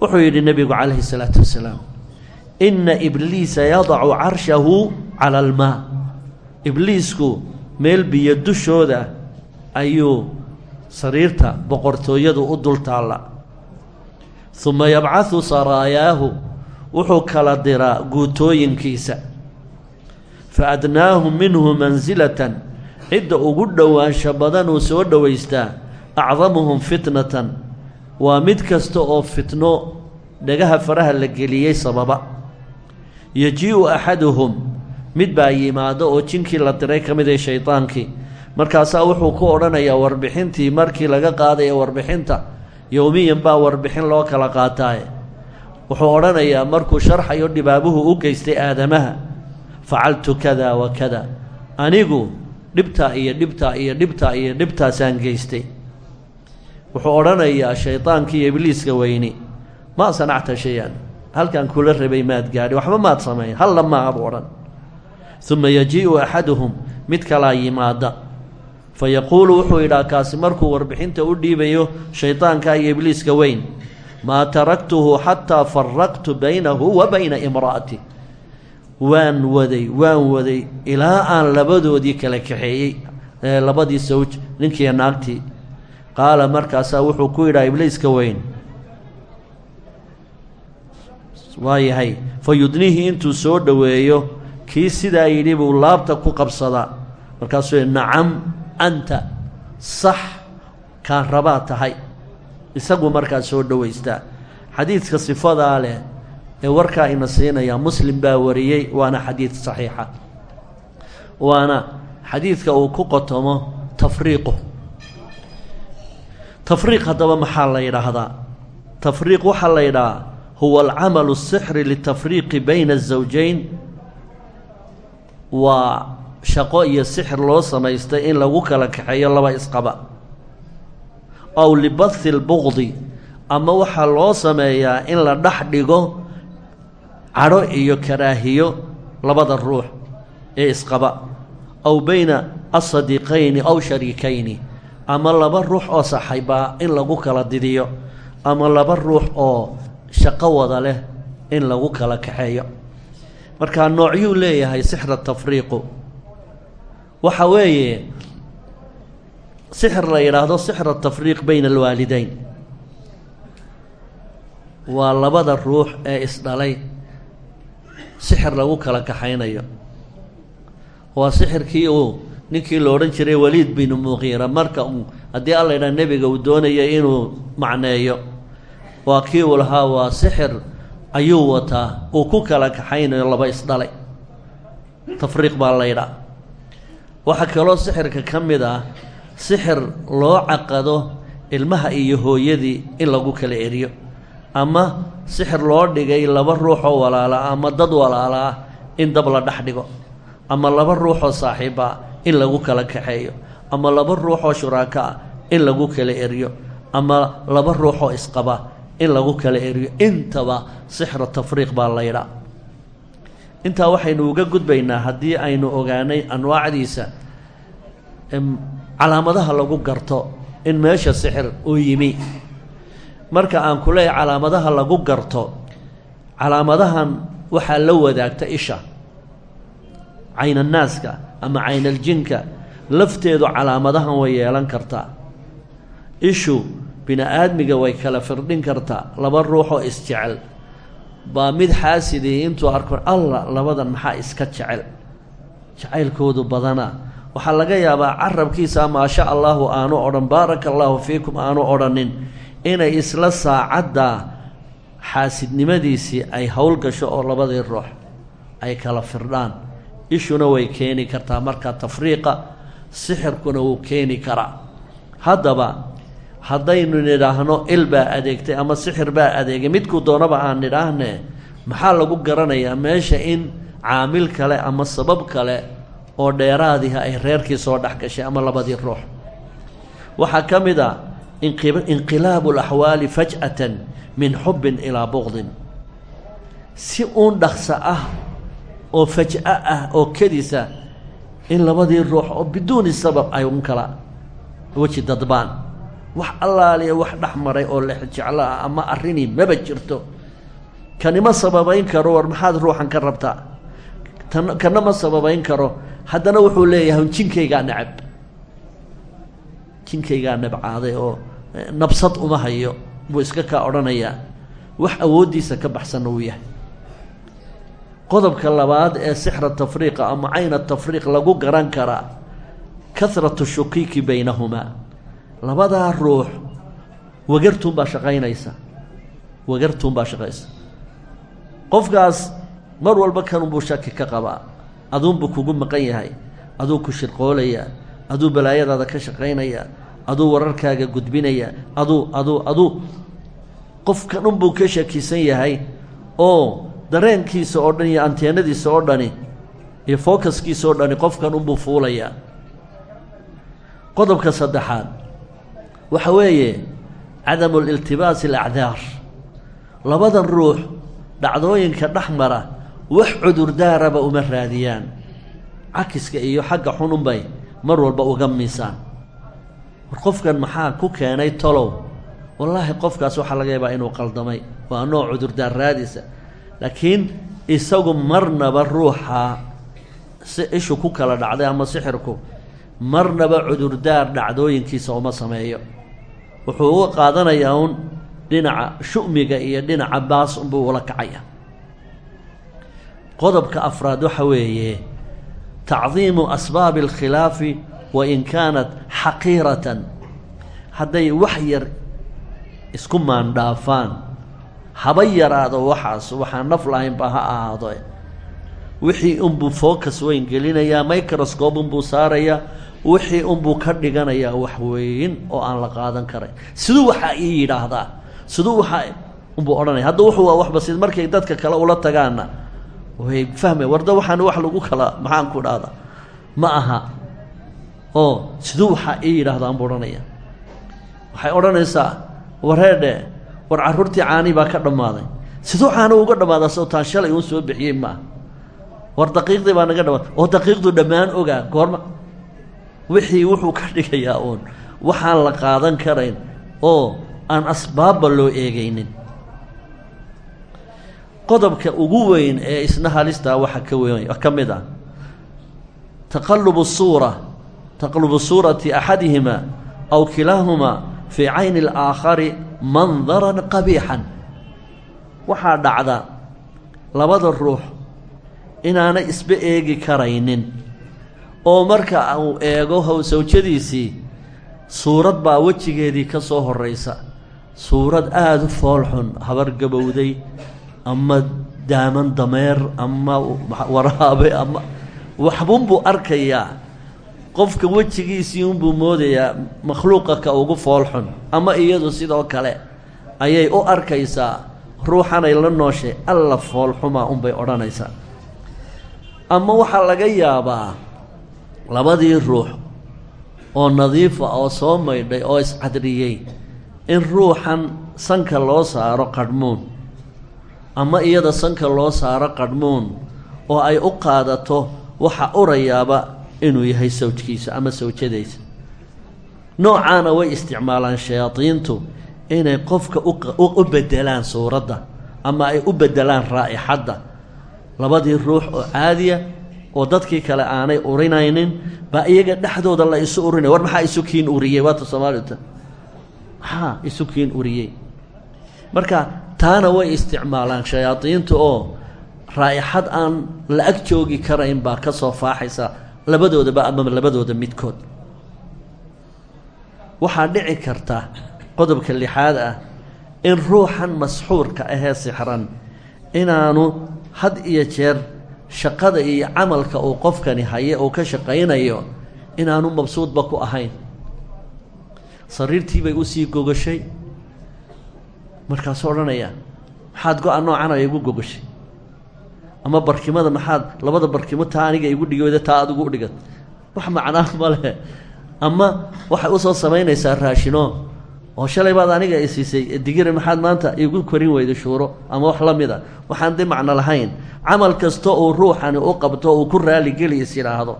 Wuxuu yidhi nebigu calayhi salaatu wasalaam inna ibliisa yadacu carshahu cala almaa. Ibliisku meel biyo dushooda ayuu sariirta boqortooyadu u dul taalla uma yabcadu saraayaahu wuxuu kala diraa guutooyinkiisa. Fa adnaahu minhu mansilatan cidda ugu dhowaansho badan uu soo dhowaystaa acdamuhum fitnatan. Waa mid kasta oo fitno dhagaha faraha la geliyey sababa. Yaji-u axaduhum mid baa yimaado oo jinkii la diray ka mid ee shaydaankii markaasaa wuxuu ku odhanayaa warbixintii markii laga qaadaya warbixinta yowmiyan baa warbixin loo kala qaataaye. Wuxuu odhanayaa markuu sharxayo dhibaabuhu u geystay aadamaha facaltu kada wa kada anigu dhibtaa iyo dhibtaa iyo dhibtaa iyo dhibtaasaan geystay wuxuu odhanayaa shaydaankii ibliiska weyni maa sanacta shay-an halkan kula rabay maad gaadhi waxba maad samayn. Halla maaha buu odhan. Uma yaji-u axaduhum mid kalaa yimaada. Fa yaquulu wuxuu yidhaha kaasi markuu warbixinta u dhiibayo shaydaanka iyo ibliiska weyn maa taraktuhu xataa faraqtu baynahu wa bayna imra'ati waan waday waan waday ilaa aan labadoodii kala kaxeeyey labadii sawj ninkiiyo naagtii qaala markaasaa wuxuu ku yidhaha ibliiska weyn. Waayahay fa yudnihii intuu soo dhoweeyo kii sidaa yidhi buu laabta ku qabsadaa markaasuu nacam anta sax kaan rabaa tahay. Isagu markaa soo dhowaystaa xadiidka sifadaa leh ee warkaa ina siinayaa muslim baa wariyey waana xadiid saxiixa. Waana xadiidka uu ku qotomo tafriiqu. Tafriiq haddaba maxaa la yidhaahdaa? Tafriiq waxaa la yidhahaa huwa alcamalu asixri litafriiqi bayna azawjayn waa shaqo iyo sixir loo samaystay in lagu kala kaxeeyo laba isqaba. Aw libathi lbuqdi ama waxaa loo sameeyaa in la dhex dhigo cadho iyo karaahiyo labada ruux ee isqaba aw bayna asadiiqayni aw shariikayni. Ama laba ruux oo saxaybaa in lagu kala didiyo ama laba ruux oo shaqo wada leh in lagu kala kaxeeyo. Markaa noocyuu leeyahay sixra tafriiqu. Waxa weeye sixir la yidhaahdo sixra tafriiq bayna alwaalideyn waa labada ruux ee isdhalay sixir lagu kala kaxaynayo. Waa sixirkii uu ninkii la odhan jiray waliid bin muqiira marka uu haddii alla yidhaha nebiga uu doonaya inuu macneeyo waa kii uu lahaa waa sixir ayuu wataa. Uu ku kala kaxaynayo laba isdhalay. Tafriiq baa laydhaa waxaa kaloo sixirka ka mid ah sixir loo caqado ilmaha iyo hooyadii in lagu kala eriyo ama sixir loo dhigay laba ruuxoo walaala ama dad walaala ah in dab la dhex dhigo. Ama laba ruuxoo saaxiiba ah in lagu kala kaxeeyo. Ama laba ruuxoo shuraako ah in lagu kala eriyo. Ama laba ruuxoo isqaba in lagu kala eriyo. Intaba sixru tafriiq baa laydhaa intaa waxaynu uga gudbaynaa haddii aynu ogaanay anwaacdiisa calaamadaha lagu garto in meesha sixir uu yimi marka aan ku leeyahay calaamadaha lagu garto calaamadahan waxaa la wadaagta isha caynanaaska ama caynaljinka lafteedu calaamadahan way yeelan kartaa ishu bini aadmiga way kala firdhin kartaa laba ruuxoo isjecel. Baa mid xaasidii intuu arko allah labadan maxaa iska jecel? Jacaylkoodu badanaa waxaa laga yaabaa carabkiisa maasha allahu aanu odhan baaraka allaahu fiikum aanu odhanin inay isla saacaddaa xaasidnimadiisii ay howl gasho oo labadii ruux ay kala firdhaan. Ishuna way keeni kartaa markaa tafriiqa sixirkuna wuu keeni karaa. Haddaba haddaynu nidhaahno il baa adeegtay ama sixir baa adeegay midkuu doonaba aan nidhaahne maxaa lagu garanayaa meesha in caamil kale ama sabab kale oo dheeraadiha ay reerkii soo dhex gashay ama labadii ruux? Waxaa ka mid a inqilaabu alaxwaali faj'atan min xubbin ilaa buqdin si uun dhaqso ah oo faj'o ah oo kedisa in labadii ruux oo biduuni sabab ay un kala weji dadbaan. Wax allaaliya wax dhex maray oo lex jeclo ah ama arrinii maba jirto. Kanima sababayn karo war maxaad ruuxan ka rabtaa? Kana ma sababayn karo. Haddana wuxuu leeyahay jinkaygaa necab jinkaygaa nabcaaday oo nabsad uma hayo buu iska kaa odhanayaa. Wax awooddiisa ka baxsanna uu yahay. Qodobka labaad ee sixra tafriiqa ama cayna tafriiq lagu garan karaa kahratu shukiiki baynahumaa labadaa ruux wagartuunbaa shaqaynaysa. Wagartuunbaa shaqaysa qofkaas mar walba kanunbuu shaki ka qabaa. Aduunbuu kugu maqan yahay. Aduu ku shirqoolayaa aduu balaayadaada ka shaqaynayaa aduu wararkaaga gudbinaya aduu aduu aduu qofkan unbuu ka shakisan yahay oo dareenkiisa oo dhan iyo anteenadiisa oo dhani iyo fookaskiisa oo dhani qofkan unbuu fuulayaa qodobka saddexaad waxa weeye cadamu liltibaasi alacdaar. Labadan ruux dhacdooyinka dhex mara wax cudurdaaraba uma raadiyaan. Cakiska iyo xagga xununbay mar walba uga miisaan. War qofkan maxaa ku keenay tolow? Wallaahi qofkaas waxaa laga yaabaa inuu qaldamay. Waa nooc cudurdaar raadisa. Laakiin isagu marnaba ruuxa si ishu ku kala dhacday ama sixirku marnaba cudurdaar dhacdooyinkiisa uma sameeyo. Wuxuu uga qaadanayaa un dhinaca shu'miga iyo dhinaca baas unbuu ula kacaya. Qodobka afraad waxa weeye tacdiimu asbaabi alkhilaafi wa in kaanat xaqiiratan hadday wax yar isku maandhaafaan haba yaraado waxaas waxaan naf lahaynba ha ahaado wixii unbuu focus weyn gelinayaa microscope unbuu saarayaa wixii unbuu ka dhiganayaa wax weyn oo aan la qaadan karay siduu waxaa ii yidhaahdaa siduu waxaa unbuu odhanaya hadda wuxuu waa wax basid markay dadka kale ula tagaanna way fahmay warda waxaan wax lagu kala maxaan ku dhahdaa? Ma aha. Oo siduu waxaa ii yidhaahdaa unbuu odhanaya. Waxay odhanaysaa wareedhe war carruurtii caani baa ka dhammaaday. Siduu caani uga dhammaadaa soo taan shalay uun soo bixiyey maaha war daqiiqdii baa naga dhamaaday oo daqiiqdu dhammaan ogaa goorma. Wixii wuxuu ka dhigayaa uun waxaan la qaadan karayn. Oo aan asbaabba loo eegaynin qodobka ugu weyn ee isna halistaa waxa ka weyn ka mid ah taqalubu suura taqalubu suurati axadihima aw kilaahumaa fii cayni alaakhari mandaran qabiixan. Waxaa dhacda labada ruux inaanay isba eegi karaynin oo marka uu eego how sawjadiisii suurad baa wejigeedii ka soo horraysa. Suurad aada u foolxun habar gabowday ama daaman dameer ama waraabe ama waxbunbuu arkayaa. Qofka wejigiisii unbuu moodayaa makhluuqa ka ugu foolxun ama iyadu sidoo kale ayay u arkaysaa ruuxanay la nooshay alla foolxumaa unbay odhanaysaa. Ama waxaa laga yaabaa labadii ruux oo nadiifa oo soo maydhay oo iscadriyey in ruuxan sanka loo saaro qadhmuun ama iyada sanka loo saaro qadhmuun oo ay u qaadato waxa urayaaba inuu yahay sawjkiisa ama sawjadaysa. Noocaana way isticmaalaan shayaadiintu inay qofka u bedelaan suuradda ama ay u bedelaan raa'ixadda. Labadii ruux oo caadiya oo dadkii kale aanay urinaynin baa iyaga dhexdooda la isu urinaya war maxaa isu kiin uriyey? Waata soomaalita maxaa isu kiin uriyey? Marka taana way isticmaalaan shayaadiinta oo raa'ixad aan la ag joogi karayn baa ka soo faaxaysa labadoodaba ama labadooda midkood. Waxaa dhici karta qodobka lixaad ah in ruuxan masxuurka ahee sixran inaanu had iyo jeer shaqada iyo camalka uu qofkani haye uu ka shaqaynayo inaanu mabsuudba ku ahayn. Sariirtii bay u sii gogashay markaasuu odhanaya maxaad go-a noocanaya igu gogashay ama barkimada maxaad labada barkimo taa aniga igu dhigi weyda taa adigu udhigat wax macnaa ma leh ama waxay u soo samaynaysaa raashino oo shalay baad aniga i siisay digiri maxaad maanta igu korin weyda shuuro ama wax la mid a waxaan de macno lahayn. Camal kasta uu ruuxani u qabto uu ku raaligeli is yidhaahdo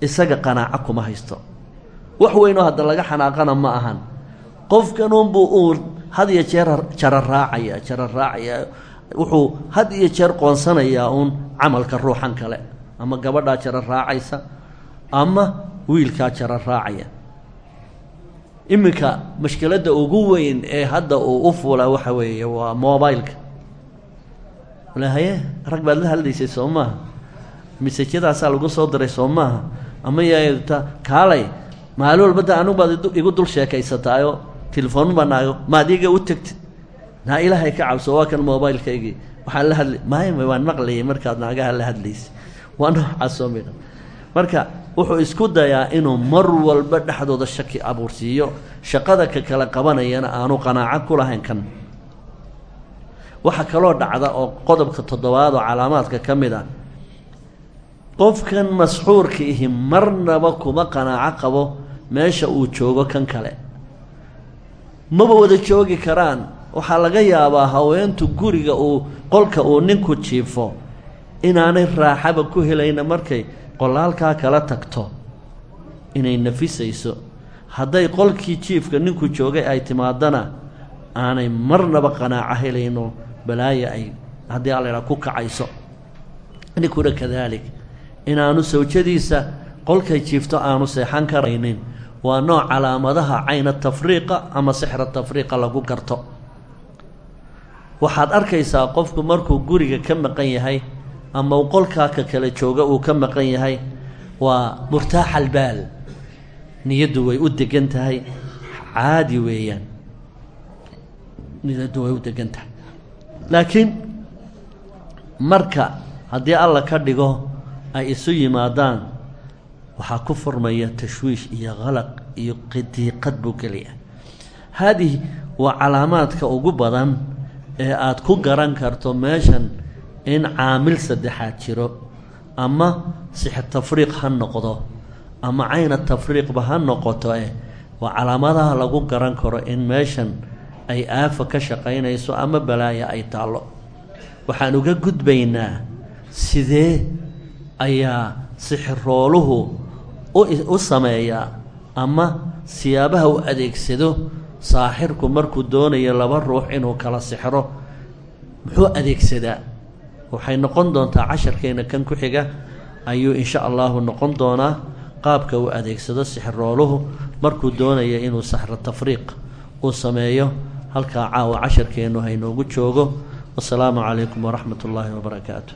isaga qanaaco kuma haysto. Wax weynoo hadda laga xanaaqana ma ahan. Qofkanunbuu uu had iyo jeer jara raacaya jara raacaya wuxuu had iyo jeer qoonsanayaa uun camalka ruuxan kale. Ama gabadhaa jara raacaysa ama wiilkaa jara raacaya. Iminka mashkiladda ugu weyn ee hadda uu u fuulaa waxa weeye waa mobileka haye rag baad la hadlaysay soo maaha lagu soo diray soo maaha ama yta kaalay maalin walba da anigu baad igu dul sheekaysataayo telefoon baa naago. U tegtid naa ilaahay ka cabso waa kan mobilekaygii waxaan la hadlay maayma waan maqlayay markaad naagaha la hadlaysay. Waa noocaas marka wuxuu isku dayaa inuu mar walba dhexdooda shaki abuursiiyo. Shaqada ka kala qabanayana aanu qanaaco ku lahayn kan. Waxaa kaloo dhacda oo qodobka toddobaad oo calaamaadka ka mid ah. Qofkan masxuurka ihi marnaba kuma qanaaco qabo meesha uu joogo kan kale maba wada joogi karaan. Waxaa laga yaabaa haweentu guriga uu qolka uu ninku jiifo inaanay raaxaba ku helayna markay qolaalkaa kala tagto inay nafisayso. Hadday qolkii jiifka ninku joogay ay timaadana aanay marnaba qanaaco helayno balaayo ay haddii alla idhaha ku kacayso. Ninkuna kadaalik inaanu sawjadiisa qolkay jiifto aanu seexan karaynin waa nooc calaamadaha cayna tafriiqa ama sixra tafriiqa lagu garto. Waxaad arkaysaa qofku markuu guriga ka maqan yahay ama uu qolkaa ka kala jooga uu ka maqan yahay waa murtaax albaal. Niyaddu way u degan tahay. Caadi weeyaan. Niyaddu way u degan tahay. Laakiin marka haddii alla ka dhigo ay isu yimaadaan waxaa ku furmaya tashwiish iyo qalaq iyo diiqad buu geliya haadihi waa calaamaadka ugu badan ee aada ku garan karto meeshan in caamil saddexaad jiro ama sixir tafriiq ha noqdo ama cayna tafriiqba ha noqoto eh waa calaamadaha lagu garan karo in meeshan ay aafa ka shaqaynayso ama balaaya ay taallo. Waxaan uga gudbaynaa sidee ayaa sixirooluhu u sameeyaa ama siyaabaha u adeegsado saaxirku markuu doonayo laba ruux inuu kala sixro muxuu adeegsadaa? Waxay noqon doontaa casharkeena kan ku xiga ayuu insha allahu noqon doonaa qaabka uu adeegsado sixirooluhu markuu doonayo inuu saxro tafriiq uu sameeyo halkaa caawa casharkeennu haynoogu joogo. Wasalaamu calaykum waraxmat ullaahi wabarakaatu